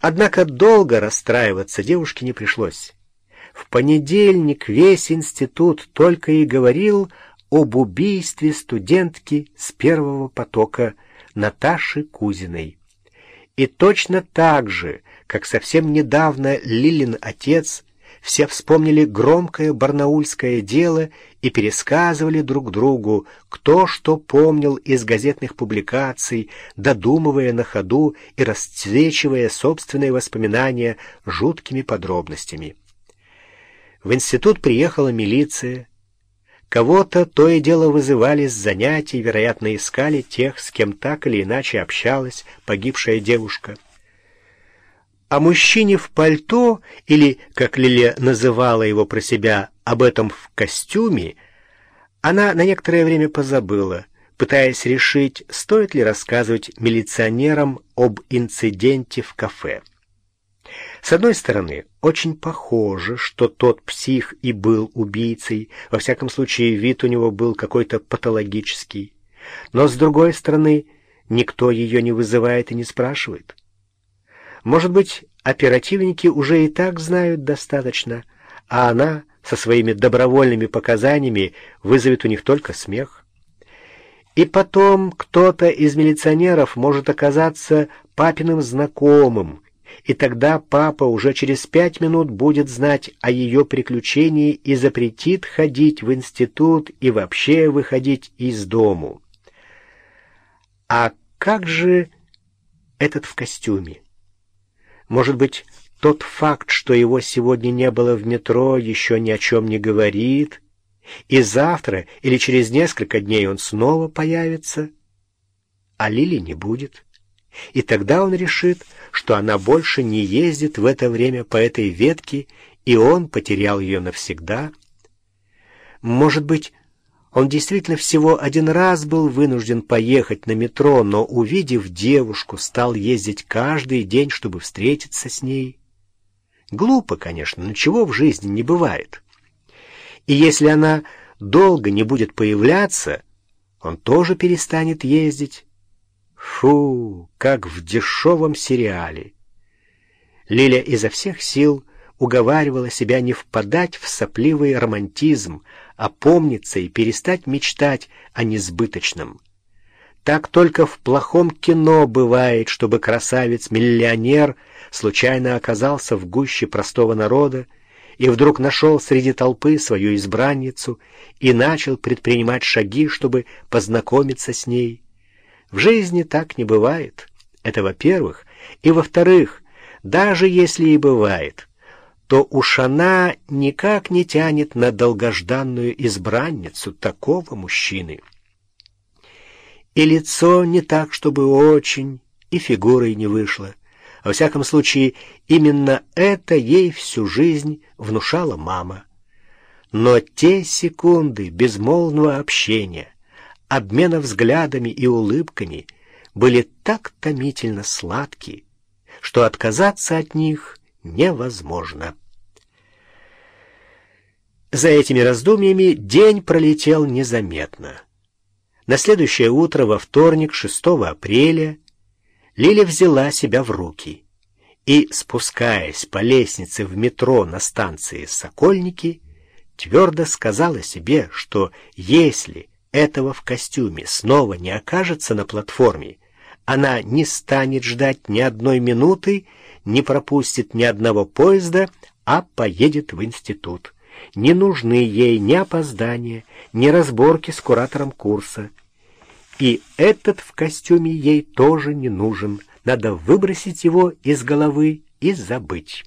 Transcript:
Однако долго расстраиваться девушке не пришлось. В понедельник весь институт только и говорил об убийстве студентки с первого потока Наташи Кузиной. И точно так же, как совсем недавно Лилин отец, все вспомнили громкое барнаульское дело и пересказывали друг другу, кто что помнил из газетных публикаций, додумывая на ходу и расцвечивая собственные воспоминания жуткими подробностями. В институт приехала милиция. Кого-то то и дело вызывали с занятий, вероятно, искали тех, с кем так или иначе общалась погибшая девушка. О мужчине в пальто, или, как Лилия называла его про себя, об этом в костюме, она на некоторое время позабыла, пытаясь решить, стоит ли рассказывать милиционерам об инциденте в кафе. С одной стороны, очень похоже, что тот псих и был убийцей, во всяком случае вид у него был какой-то патологический. Но с другой стороны, никто ее не вызывает и не спрашивает. Может быть, оперативники уже и так знают достаточно, а она со своими добровольными показаниями вызовет у них только смех. И потом кто-то из милиционеров может оказаться папиным знакомым, и тогда папа уже через пять минут будет знать о ее приключении и запретит ходить в институт и вообще выходить из дому. А как же этот в костюме? Может быть, тот факт, что его сегодня не было в метро, еще ни о чем не говорит, и завтра или через несколько дней он снова появится, а Лили не будет. И тогда он решит, что она больше не ездит в это время по этой ветке, и он потерял ее навсегда. Может быть, он действительно всего один раз был вынужден поехать на метро, но, увидев девушку, стал ездить каждый день, чтобы встретиться с ней. Глупо, конечно, но чего в жизни не бывает. И если она долго не будет появляться, он тоже перестанет ездить. Фу, как в дешевом сериале. Лиля изо всех сил уговаривала себя не впадать в сопливый романтизм, опомниться и перестать мечтать о несбыточном. Так только в плохом кино бывает, чтобы красавец-миллионер случайно оказался в гуще простого народа и вдруг нашел среди толпы свою избранницу и начал предпринимать шаги, чтобы познакомиться с ней. В жизни так не бывает. Это во-первых. И во-вторых, даже если и бывает, то уж она никак не тянет на долгожданную избранницу такого мужчины. И лицо не так, чтобы очень, и фигурой не вышло. Во всяком случае, именно это ей всю жизнь внушала мама. Но те секунды безмолвного общения, обмена взглядами и улыбками были так томительно сладкие, что отказаться от них невозможно. За этими раздумьями день пролетел незаметно. На следующее утро, во вторник, 6 апреля, Лиля взяла себя в руки и, спускаясь по лестнице в метро на станции Сокольники, твердо сказала себе, что если этого в костюме снова не окажется на платформе, она не станет ждать ни одной минуты не пропустит ни одного поезда, а поедет в институт. Не нужны ей ни опоздания, ни разборки с куратором курса. И этот в костюме ей тоже не нужен. Надо выбросить его из головы и забыть.